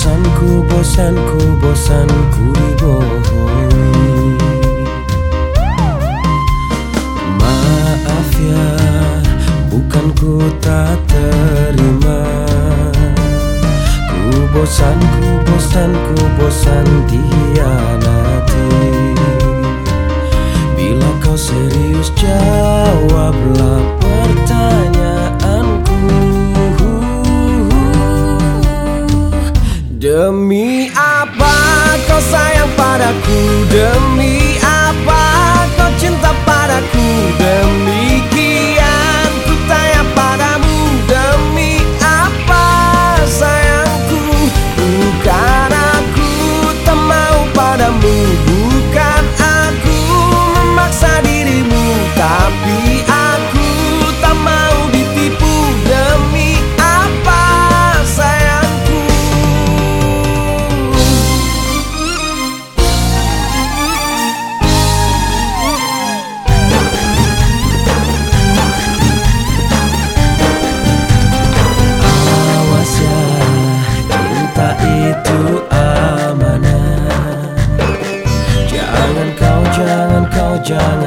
Ku bosan, ku bosan, ku bosan, ku dibohongi. Maaf ya, bukan ku tak terima. Ku bosan, ku bosan, ku padaku Demi apa kau cinta padaku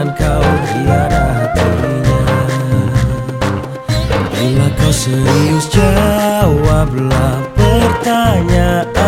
jangan kau hianatinya Bila kau serius jawablah pertanyaanku